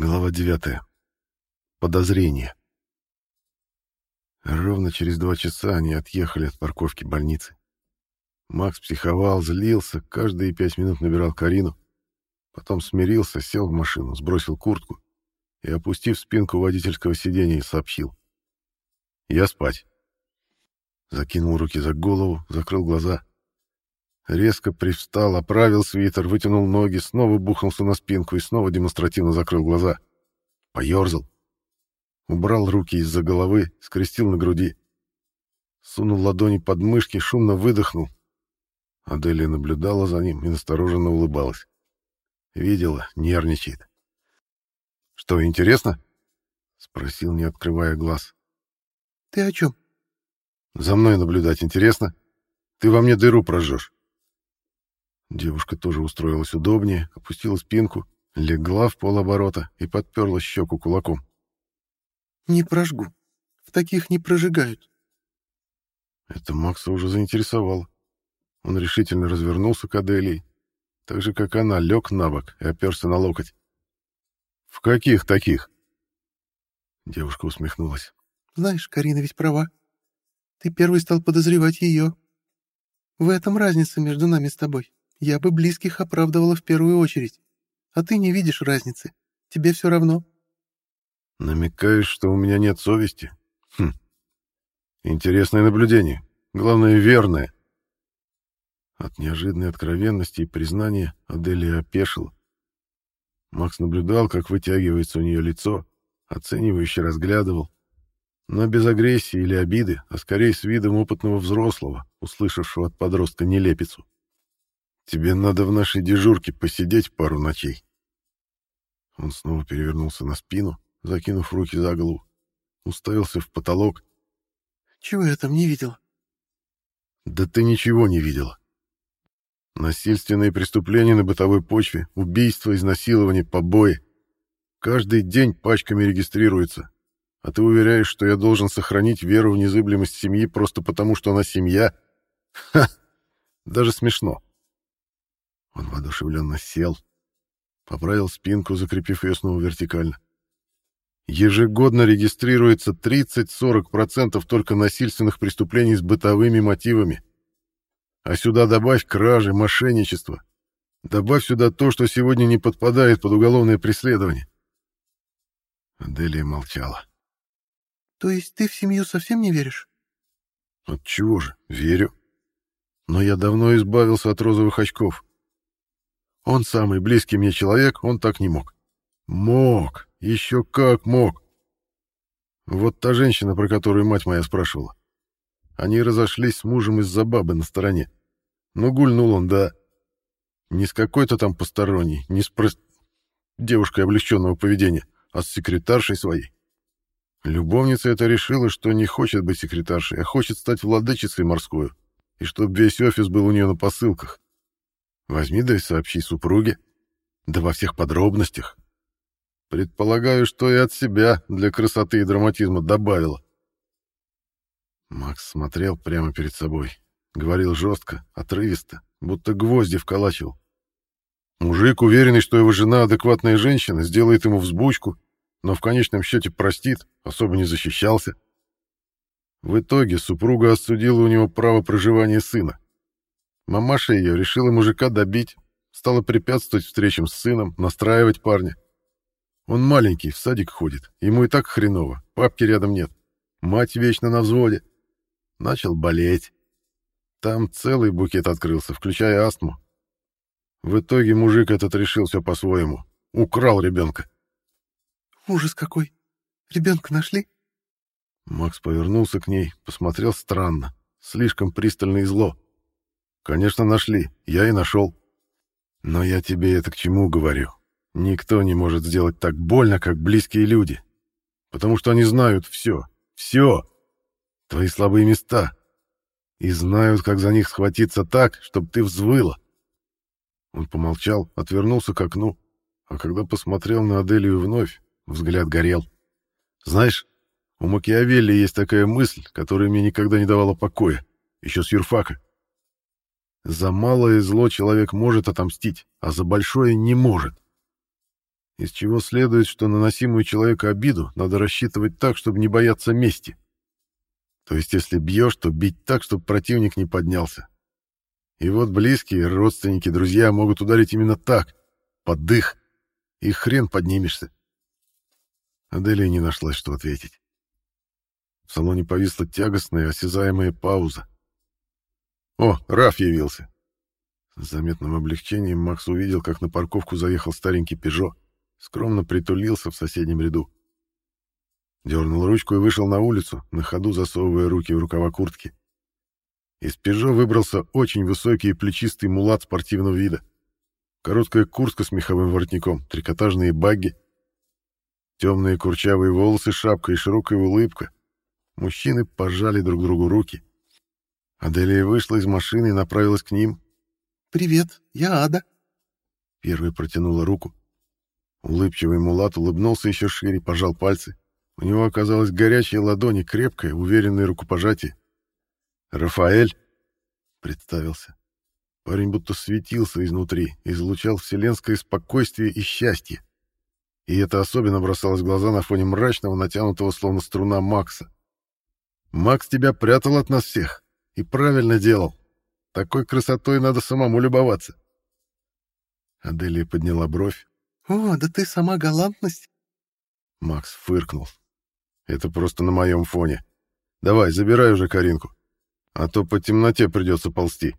Глава 9. Подозрение. Ровно через два часа они отъехали от парковки больницы. Макс психовал, злился, каждые пять минут набирал Карину. Потом смирился, сел в машину, сбросил куртку и, опустив спинку водительского сиденья, сообщил. «Я спать». Закинул руки за голову, закрыл глаза. Резко привстал, оправил свитер, вытянул ноги, снова бухнулся на спинку и снова демонстративно закрыл глаза. Поерзал. Убрал руки из-за головы, скрестил на груди. Сунул ладони под мышки, шумно выдохнул. Аделия наблюдала за ним и настороженно улыбалась. Видела, нервничает. «Что, интересно?» — спросил, не открывая глаз. «Ты о чем?» «За мной наблюдать интересно? Ты во мне дыру прожжешь». Девушка тоже устроилась удобнее, опустила спинку, легла в полоборота и подперла щеку кулаком. «Не прожгу. В таких не прожигают». Это Макса уже заинтересовало. Он решительно развернулся к Аделии, так же, как она, лег на бок и оперся на локоть. «В каких таких?» Девушка усмехнулась. «Знаешь, Карина ведь права. Ты первый стал подозревать ее. В этом разница между нами с тобой. Я бы близких оправдывала в первую очередь. А ты не видишь разницы. Тебе все равно. Намекаешь, что у меня нет совести? Хм. Интересное наблюдение. Главное, верное. От неожиданной откровенности и признания Аделия опешила. Макс наблюдал, как вытягивается у нее лицо, оценивающе разглядывал, но без агрессии или обиды, а скорее с видом опытного взрослого, услышавшего от подростка нелепицу. Тебе надо в нашей дежурке посидеть пару ночей. Он снова перевернулся на спину, закинув руки за голову, уставился в потолок. Чего я там не видела? Да ты ничего не видела. Насильственные преступления на бытовой почве, убийства, изнасилования, побои. Каждый день пачками регистрируется. А ты уверяешь, что я должен сохранить веру в незыблемость семьи просто потому, что она семья? Ха! Даже смешно. Он воодушевленно сел, поправил спинку, закрепив ее снова вертикально. Ежегодно регистрируется 30-40% только насильственных преступлений с бытовыми мотивами. А сюда добавь кражи, мошенничество. Добавь сюда то, что сегодня не подпадает под уголовное преследование. Аделия молчала. То есть ты в семью совсем не веришь? От чего же? Верю. Но я давно избавился от розовых очков. Он самый близкий мне человек, он так не мог. Мог, еще как мог. Вот та женщина, про которую мать моя спрашивала. Они разошлись с мужем из-за бабы на стороне. Ну, гульнул он, да. Не с какой-то там посторонней, не с про... девушкой облегченного поведения, а с секретаршей своей. Любовница это решила, что не хочет быть секретаршей, а хочет стать владычицей морскую, и чтобы весь офис был у нее на посылках. Возьми да и сообщи супруге. Да во всех подробностях. Предполагаю, что и от себя для красоты и драматизма добавила. Макс смотрел прямо перед собой. Говорил жестко, отрывисто, будто гвозди вколачивал. Мужик, уверенный, что его жена адекватная женщина, сделает ему взбучку, но в конечном счете простит, особо не защищался. В итоге супруга осудила у него право проживания сына. Мамаша ее решила мужика добить, стала препятствовать встречам с сыном, настраивать парня. Он маленький, в садик ходит, ему и так хреново, папки рядом нет. Мать вечно на взводе. Начал болеть. Там целый букет открылся, включая астму. В итоге мужик этот решил все по-своему. Украл ребенка. «Ужас какой! Ребенка нашли?» Макс повернулся к ней, посмотрел странно, слишком пристально и зло. Конечно, нашли. Я и нашел. Но я тебе это к чему говорю? Никто не может сделать так больно, как близкие люди. Потому что они знают все. Все. Твои слабые места. И знают, как за них схватиться так, чтобы ты взвыла. Он помолчал, отвернулся к окну, а когда посмотрел на Аделию вновь, взгляд горел. Знаешь, у Макиавелли есть такая мысль, которая мне никогда не давала покоя, еще с юрфака. За малое зло человек может отомстить, а за большое не может. из чего следует, что наносимую человеку обиду надо рассчитывать так, чтобы не бояться мести. То есть, если бьешь, то бить так, чтобы противник не поднялся. И вот близкие, родственники, друзья могут ударить именно так, под дых, и хрен поднимешься. Аделия не нашлась, что ответить. В салоне повисла тягостная, осязаемая пауза. «О, Раф явился!» С заметным облегчением Макс увидел, как на парковку заехал старенький «Пежо», скромно притулился в соседнем ряду. Дернул ручку и вышел на улицу, на ходу засовывая руки в рукава куртки. Из «Пежо» выбрался очень высокий и плечистый мулат спортивного вида. Короткая куртка с меховым воротником, трикотажные багги, темные курчавые волосы, шапка и широкая улыбка. Мужчины пожали друг другу руки. Аделия вышла из машины и направилась к ним. «Привет, я Ада». Первый протянула руку. Улыбчивый мулат улыбнулся еще шире, пожал пальцы. У него оказалась горячая ладонь и крепкое, уверенное рукопожатие. «Рафаэль!» — представился. Парень будто светился изнутри, излучал вселенское спокойствие и счастье. И это особенно бросалось в глаза на фоне мрачного, натянутого словно струна Макса. «Макс тебя прятал от нас всех. И правильно делал. Такой красотой надо самому любоваться». Аделия подняла бровь. «О, да ты сама галантность!» Макс фыркнул. «Это просто на моем фоне. Давай, забирай уже Каринку а то по темноте придется ползти.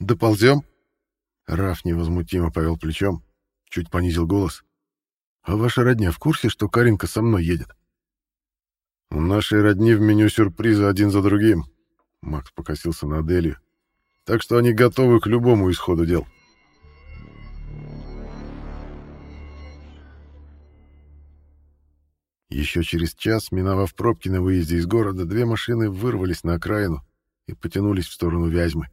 «Доползем?» Раф невозмутимо повел плечом, чуть понизил голос. «А ваша родня в курсе, что Каринка со мной едет?» «У нашей родни в меню сюрпризы один за другим», — Макс покосился на Аделию. «Так что они готовы к любому исходу дел». Еще через час, миновав пробки на выезде из города, две машины вырвались на окраину и потянулись в сторону Вязьмы.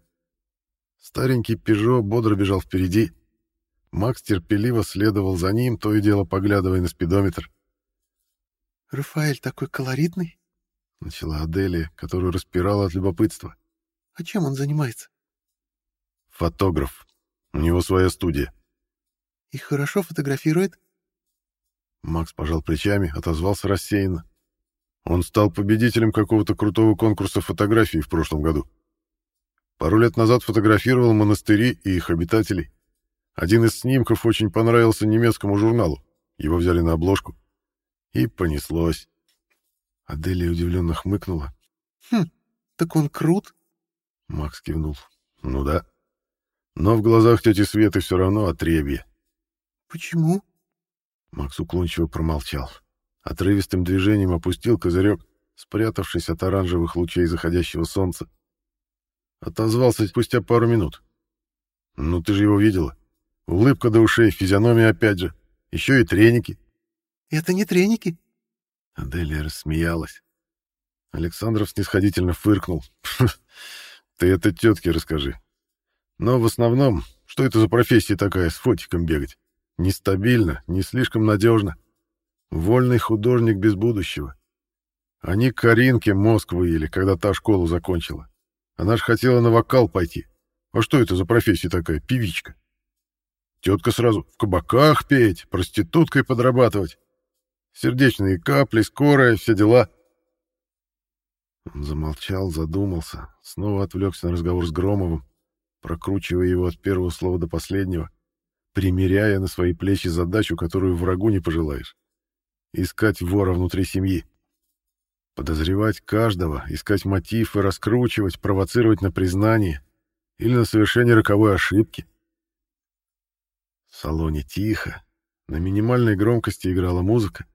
Старенький «Пежо» бодро бежал впереди. Макс терпеливо следовал за ним, то и дело поглядывая на спидометр. «Рафаэль такой колоритный», — начала Аделия, которую распирала от любопытства. «А чем он занимается?» «Фотограф. У него своя студия». «И хорошо фотографирует?» Макс пожал плечами, отозвался рассеянно. Он стал победителем какого-то крутого конкурса фотографий в прошлом году. Пару лет назад фотографировал монастыри и их обитателей. Один из снимков очень понравился немецкому журналу. Его взяли на обложку. И понеслось. Аделия удивленно хмыкнула. «Хм, так он крут?» Макс кивнул. «Ну да. Но в глазах тети Светы все равно отребье». «Почему?» Макс уклончиво промолчал. Отрывистым движением опустил козырек, спрятавшись от оранжевых лучей заходящего солнца. Отозвался спустя пару минут. «Ну, ты же его видела. Улыбка до ушей, физиономия опять же. Еще и треники». «Это не треники?» Аделия рассмеялась. Александров снисходительно фыркнул. «Ты это тетке расскажи. Но в основном, что это за профессия такая, с фотиком бегать?» Нестабильно, не слишком надежно. Вольный художник без будущего. Они Каринке мозг выели, когда та школу закончила. Она ж хотела на вокал пойти. А что это за профессия такая, певичка? Тетка сразу в кабаках петь, проституткой подрабатывать. Сердечные капли, скорая, все дела. Он замолчал, задумался, снова отвлекся на разговор с Громовым, прокручивая его от первого слова до последнего примеряя на свои плечи задачу, которую врагу не пожелаешь. Искать вора внутри семьи. Подозревать каждого, искать мотив и раскручивать, провоцировать на признание или на совершение роковой ошибки. В салоне тихо, на минимальной громкости играла музыка.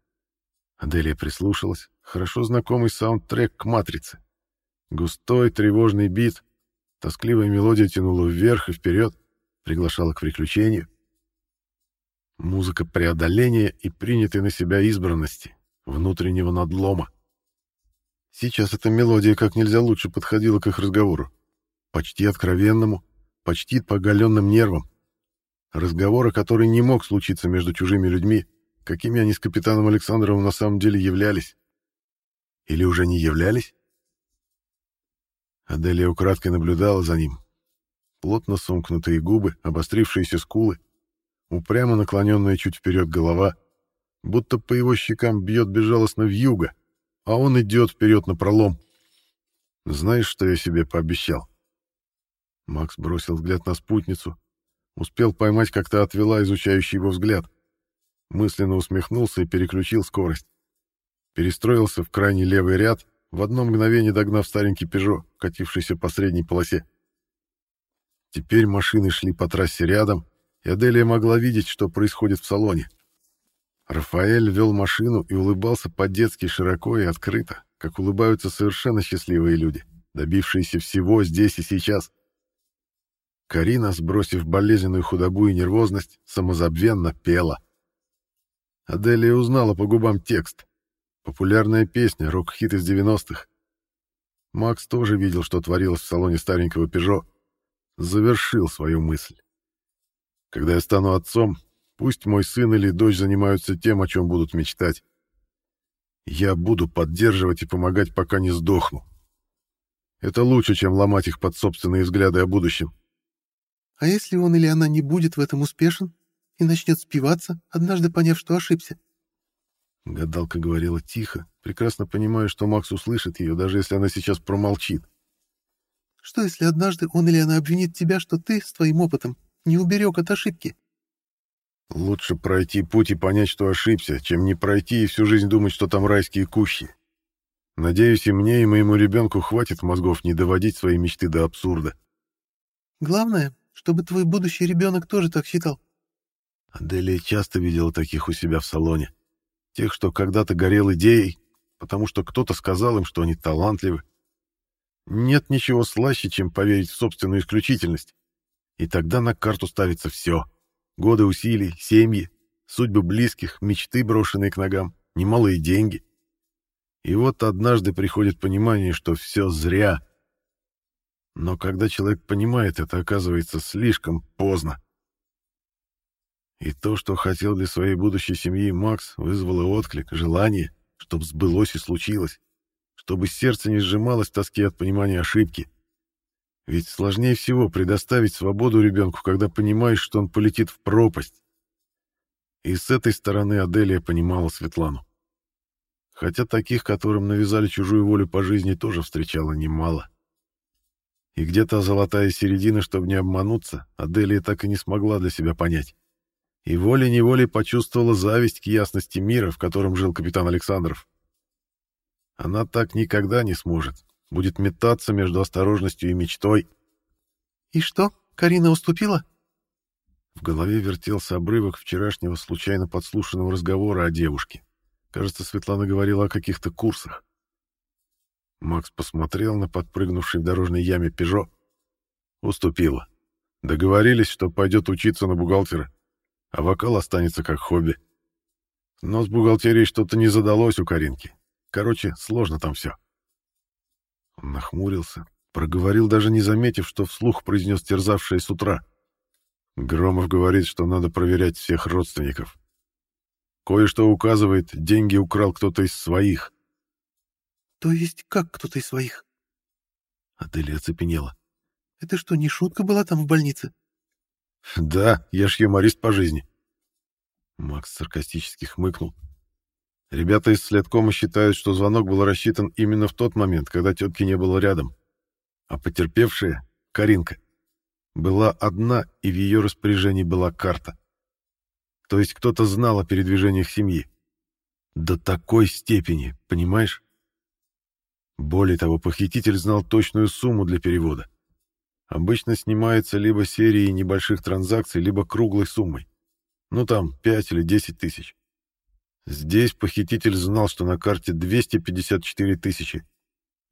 Аделия прислушалась. Хорошо знакомый саундтрек к «Матрице». Густой тревожный бит, тоскливая мелодия тянула вверх и вперед, приглашала к приключению. Музыка преодоления и принятой на себя избранности, внутреннего надлома. Сейчас эта мелодия как нельзя лучше подходила к их разговору. Почти откровенному, почти по оголенным нервам. Разговора, который не мог случиться между чужими людьми, какими они с капитаном Александровым на самом деле являлись. Или уже не являлись? Аделия украдкой наблюдала за ним. Плотно сомкнутые губы, обострившиеся скулы, упрямо наклоненная чуть вперед голова, будто по его щекам бьет безжалостно вьюга, а он идет вперед на пролом. Знаешь, что я себе пообещал? Макс бросил взгляд на спутницу, успел поймать, как то отвела изучающий его взгляд. Мысленно усмехнулся и переключил скорость. Перестроился в крайний левый ряд, в одно мгновение догнав старенький «Пежо», катившийся по средней полосе. Теперь машины шли по трассе рядом, и Аделия могла видеть, что происходит в салоне. Рафаэль вел машину и улыбался по-детски широко и открыто, как улыбаются совершенно счастливые люди, добившиеся всего здесь и сейчас. Карина, сбросив болезненную худобу и нервозность, самозабвенно пела. Аделия узнала по губам текст. Популярная песня, рок-хит из 90-х. Макс тоже видел, что творилось в салоне старенького «Пежо». Завершил свою мысль. Когда я стану отцом, пусть мой сын или дочь занимаются тем, о чем будут мечтать. Я буду поддерживать и помогать, пока не сдохну. Это лучше, чем ломать их под собственные взгляды о будущем. А если он или она не будет в этом успешен и начнет спиваться, однажды поняв, что ошибся? Гадалка говорила тихо, прекрасно понимая, что Макс услышит ее, даже если она сейчас промолчит. Что, если однажды он или она обвинит тебя, что ты с твоим опытом не уберег от ошибки? Лучше пройти путь и понять, что ошибся, чем не пройти и всю жизнь думать, что там райские кущи. Надеюсь, и мне, и моему ребенку хватит мозгов не доводить свои мечты до абсурда. Главное, чтобы твой будущий ребенок тоже так считал. Аделия часто видела таких у себя в салоне. Тех, что когда-то горел идеей, потому что кто-то сказал им, что они талантливы. Нет ничего слаще, чем поверить в собственную исключительность. И тогда на карту ставится все. Годы усилий, семьи, судьбы близких, мечты, брошенные к ногам, немалые деньги. И вот однажды приходит понимание, что все зря. Но когда человек понимает это, оказывается слишком поздно. И то, что хотел для своей будущей семьи Макс, вызвало отклик, желание, чтобы сбылось и случилось, чтобы сердце не сжималось в тоске от понимания ошибки. Ведь сложнее всего предоставить свободу ребенку, когда понимаешь, что он полетит в пропасть. И с этой стороны Аделия понимала Светлану. Хотя таких, которым навязали чужую волю по жизни, тоже встречала немало. И где-то золотая середина, чтобы не обмануться, Аделия так и не смогла для себя понять и волей-неволей почувствовала зависть к ясности мира, в котором жил капитан Александров. Она так никогда не сможет, будет метаться между осторожностью и мечтой. «И что, Карина уступила?» В голове вертелся обрывок вчерашнего случайно подслушанного разговора о девушке. Кажется, Светлана говорила о каких-то курсах. Макс посмотрел на подпрыгнувший в дорожной яме «Пежо». Уступила. Договорились, что пойдет учиться на бухгалтера а вокал останется как хобби. Но с бухгалтерией что-то не задалось у Каринки. Короче, сложно там все. Он нахмурился, проговорил, даже не заметив, что вслух произнес терзавшее с утра. Громов говорит, что надо проверять всех родственников. Кое-что указывает, деньги украл кто-то из своих. То есть как кто-то из своих? Аделия оцепенела. Это что, не шутка была там в больнице? Да, я ж юморист по жизни. Макс саркастически хмыкнул. Ребята из следкома считают, что звонок был рассчитан именно в тот момент, когда тетки не было рядом. А потерпевшая, Каринка, была одна, и в ее распоряжении была карта. То есть кто-то знал о передвижениях семьи. До такой степени, понимаешь? Более того, похититель знал точную сумму для перевода. Обычно снимается либо серией небольших транзакций, либо круглой суммой. Ну там 5 или 10 тысяч. Здесь похититель знал, что на карте 254 тысячи,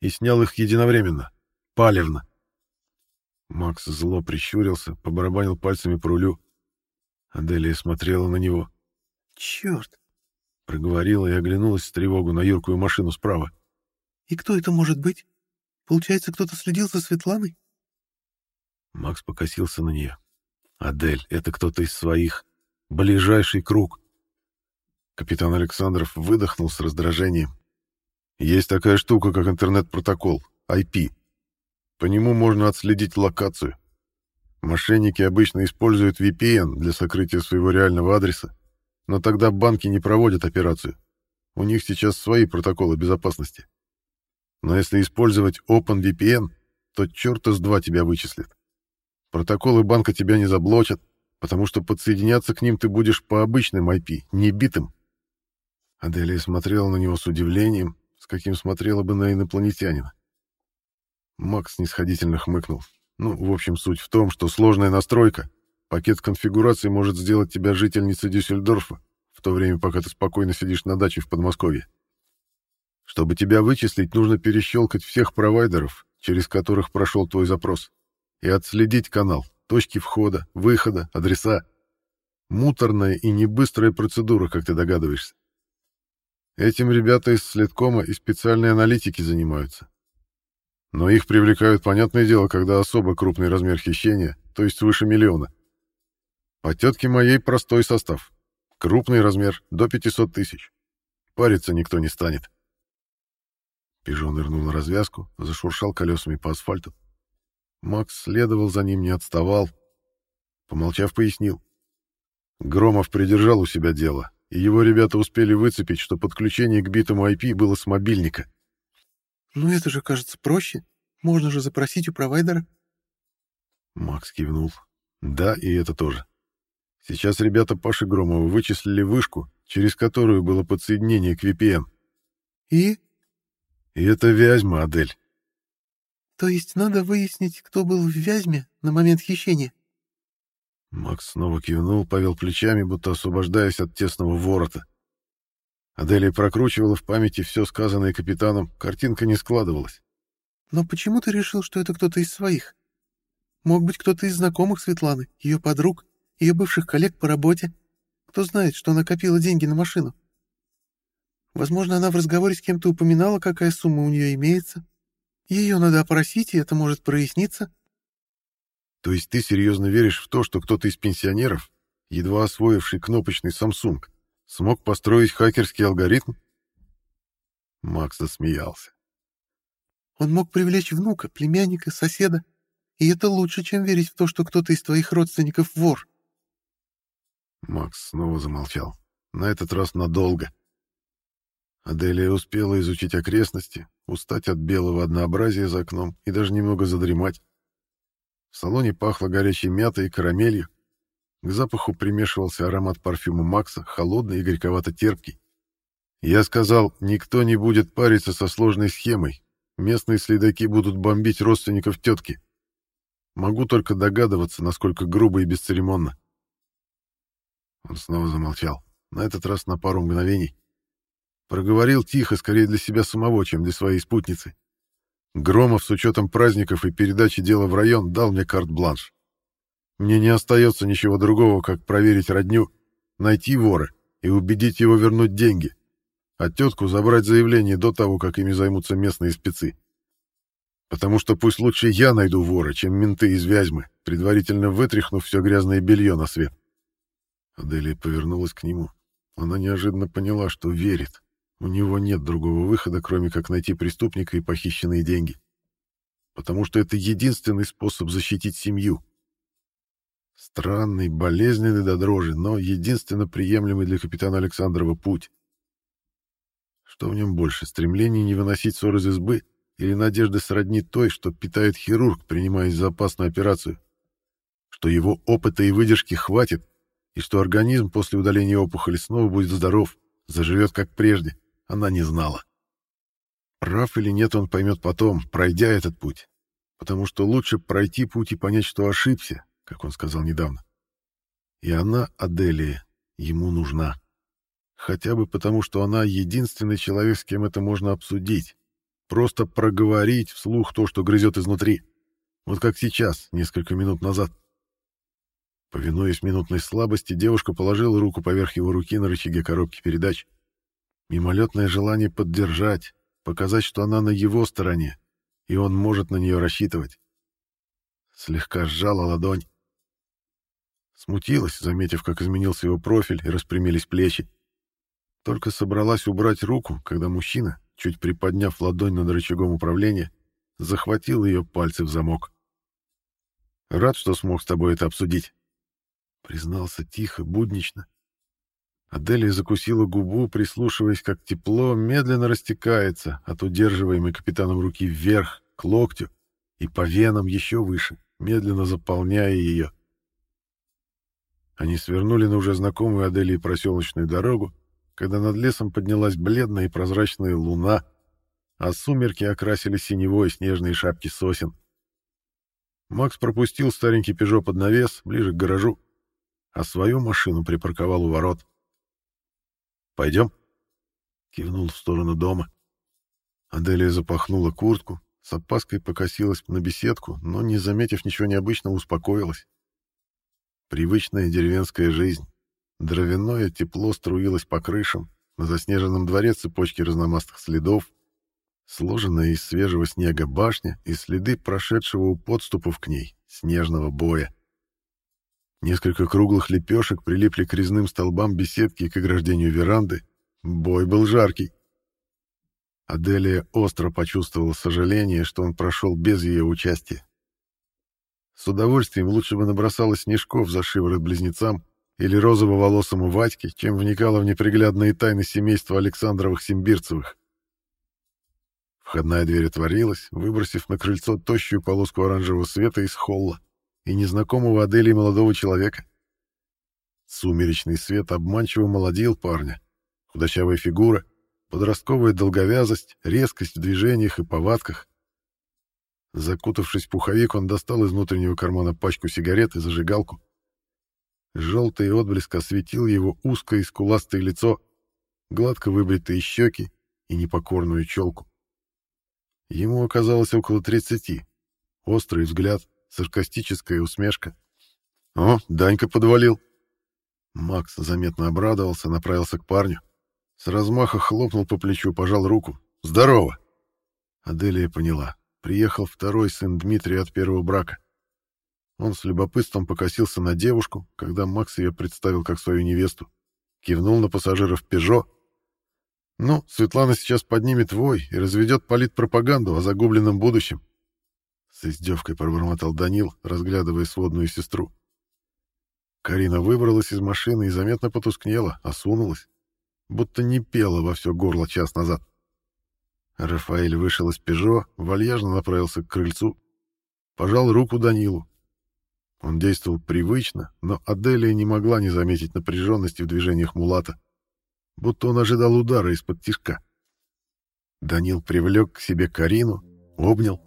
и снял их единовременно, палевно. Макс зло прищурился, побарабанил пальцами по рулю. Аделия смотрела на него. «Черт!» — проговорила и оглянулась с тревогу на юркую машину справа. «И кто это может быть? Получается, кто-то следил за Светланой?» Макс покосился на нее. «Адель, это кто-то из своих. Ближайший круг». Капитан Александров выдохнул с раздражением. «Есть такая штука, как интернет-протокол, IP. По нему можно отследить локацию. Мошенники обычно используют VPN для сокрытия своего реального адреса, но тогда банки не проводят операцию. У них сейчас свои протоколы безопасности. Но если использовать OpenVPN, то черта с два тебя вычислит. Протоколы банка тебя не заблочат, потому что подсоединяться к ним ты будешь по обычным IP, не битым. Аделия смотрела на него с удивлением, с каким смотрела бы на инопланетянина. Макс нисходительно хмыкнул. Ну, в общем, суть в том, что сложная настройка, пакет конфигурации может сделать тебя жительницей Дюссельдорфа, в то время, пока ты спокойно сидишь на даче в Подмосковье. Чтобы тебя вычислить, нужно перещелкать всех провайдеров, через которых прошел твой запрос, и отследить канал, точки входа, выхода, адреса. Муторная и небыстрая процедура, как ты догадываешься. Этим ребята из следкома и специальной аналитики занимаются. Но их привлекают, понятное дело, когда особо крупный размер хищения, то есть выше миллиона. По тетке моей простой состав. Крупный размер, до 500 тысяч. Париться никто не станет. Пижон нырнул на развязку, зашуршал колесами по асфальту. Макс следовал за ним, не отставал. Помолчав, пояснил. Громов придержал у себя дело, и его ребята успели выцепить, что подключение к битому IP было с мобильника. «Ну это же, кажется, проще. Можно же запросить у провайдера». Макс кивнул. «Да, и это тоже. Сейчас ребята Паши Громова вычислили вышку, через которую было подсоединение к VPN. И? И это Вязьма, Адель. То есть надо выяснить, кто был в Вязьме на момент хищения? Макс снова кивнул, повел плечами, будто освобождаясь от тесного ворота. Аделия прокручивала в памяти все сказанное капитаном, картинка не складывалась. «Но почему ты решил, что это кто-то из своих? Мог быть кто-то из знакомых Светланы, ее подруг, ее бывших коллег по работе. Кто знает, что она копила деньги на машину? Возможно, она в разговоре с кем-то упоминала, какая сумма у нее имеется. Ее надо опросить, и это может проясниться». «То есть ты серьезно веришь в то, что кто-то из пенсионеров, едва освоивший кнопочный Samsung, Смог построить хакерский алгоритм? Макс засмеялся. Он мог привлечь внука, племянника, соседа. И это лучше, чем верить в то, что кто-то из твоих родственников вор. Макс снова замолчал. На этот раз надолго. Аделия успела изучить окрестности, устать от белого однообразия за окном и даже немного задремать. В салоне пахло горячей мятой и карамелью. К запаху примешивался аромат парфюма Макса, холодный и горьковато-терпкий. Я сказал, никто не будет париться со сложной схемой. Местные следаки будут бомбить родственников тетки. Могу только догадываться, насколько грубо и бесцеремонно. Он снова замолчал, на этот раз на пару мгновений. Проговорил тихо, скорее для себя самого, чем для своей спутницы. Громов с учетом праздников и передачи дела в район дал мне карт-бланш. Мне не остается ничего другого, как проверить родню, найти вора и убедить его вернуть деньги, а тетку забрать заявление до того, как ими займутся местные спецы. Потому что пусть лучше я найду вора, чем менты из Вязьмы, предварительно вытряхнув все грязное белье на свет. Аделия повернулась к нему. Она неожиданно поняла, что верит. У него нет другого выхода, кроме как найти преступника и похищенные деньги. Потому что это единственный способ защитить семью. Странный, болезненный до дрожи, но единственно приемлемый для капитана Александрова путь. Что в нем больше, стремление не выносить ссор из избы или надежды сродни той, что питает хирург, принимаясь за опасную операцию? Что его опыта и выдержки хватит, и что организм после удаления опухоли снова будет здоров, заживет как прежде, она не знала. Прав или нет, он поймет потом, пройдя этот путь. Потому что лучше пройти путь и понять, что ошибся, как он сказал недавно. И она, Аделия, ему нужна. Хотя бы потому, что она единственный человек, с кем это можно обсудить. Просто проговорить вслух то, что грызет изнутри. Вот как сейчас, несколько минут назад. Повинуясь минутной слабости, девушка положила руку поверх его руки на рычаге коробки передач. Мимолетное желание поддержать, показать, что она на его стороне, и он может на нее рассчитывать. Слегка сжала ладонь, Смутилась, заметив, как изменился его профиль и распрямились плечи. Только собралась убрать руку, когда мужчина, чуть приподняв ладонь над рычагом управления, захватил ее пальцы в замок. Рад, что смог с тобой это обсудить. Признался тихо, буднично. Аделия закусила губу, прислушиваясь, как тепло медленно растекается от удерживаемой капитаном руки вверх, к локтю, и по венам еще выше, медленно заполняя ее. Они свернули на уже знакомую Аделии проселочную дорогу, когда над лесом поднялась бледная и прозрачная луна, а сумерки окрасили синевой снежные шапки сосен. Макс пропустил старенький «Пежо» под навес, ближе к гаражу, а свою машину припарковал у ворот. «Пойдем?» — кивнул в сторону дома. Аделия запахнула куртку, с опаской покосилась на беседку, но, не заметив ничего необычного, успокоилась. Привычная деревенская жизнь. Дровяное тепло струилось по крышам, на заснеженном дворе цепочки разномастных следов, сложенная из свежего снега башня и следы прошедшего у подступов к ней снежного боя. Несколько круглых лепешек прилипли к резным столбам беседки и к ограждению веранды. Бой был жаркий. Аделия остро почувствовала сожаление, что он прошел без ее участия. С удовольствием лучше бы набросала снежков за шиворот близнецам или розово-волосому Вадьке, чем вникала в неприглядные тайны семейства Александровых-Симбирцевых. Входная дверь отворилась, выбросив на крыльцо тощую полоску оранжевого света из холла и незнакомого Аделии молодого человека. Сумеречный свет обманчиво молодил парня. Худощавая фигура, подростковая долговязость, резкость в движениях и повадках. Закутавшись в пуховик, он достал из внутреннего кармана пачку сигарет и зажигалку. Желтый отблеск осветил его узкое и скуластое лицо, гладко выбритые щеки и непокорную челку. Ему оказалось около тридцати. Острый взгляд, саркастическая усмешка. «О, Данька подвалил!» Макс заметно обрадовался, направился к парню. С размаха хлопнул по плечу, пожал руку. «Здорово!» Аделия поняла. Приехал второй сын Дмитрия от первого брака. Он с любопытством покосился на девушку, когда Макс ее представил как свою невесту. Кивнул на пассажиров «Пежо». «Ну, Светлана сейчас поднимет вой и разведет политпропаганду о загубленном будущем. С издевкой пробормотал Данил, разглядывая сводную сестру. Карина выбралась из машины и заметно потускнела, осунулась, будто не пела во все горло час назад. Рафаэль вышел из «Пежо», вальяжно направился к крыльцу, пожал руку Данилу. Он действовал привычно, но Аделия не могла не заметить напряженности в движениях Мулата, будто он ожидал удара из-под тишка. Данил привлек к себе Карину, обнял,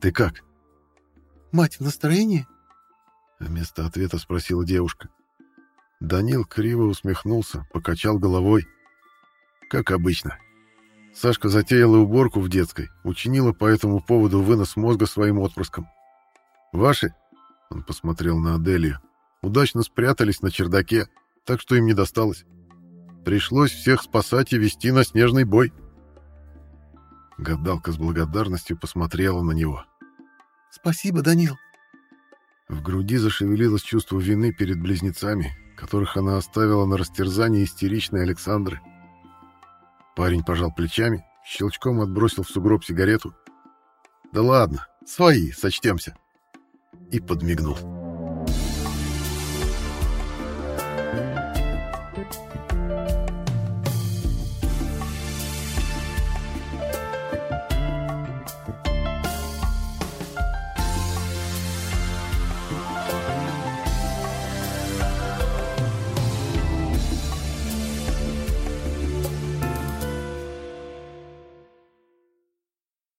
ты как?» «Мать в настроении?» Вместо ответа спросила девушка. Данил криво усмехнулся, покачал головой. «Как обычно. Сашка затеяла уборку в детской, учинила по этому поводу вынос мозга своим отпрыском. Ваши, — он посмотрел на Аделию, — удачно спрятались на чердаке, так что им не досталось. Пришлось всех спасать и вести на снежный бой». Гадалка с благодарностью посмотрела на него. «Спасибо, Данил». В груди зашевелилось чувство вины перед близнецами, которых она оставила на растерзание истеричной Александры. Парень пожал плечами, щелчком отбросил в сугроб сигарету. «Да ладно, свои, сочтемся!» И подмигнул.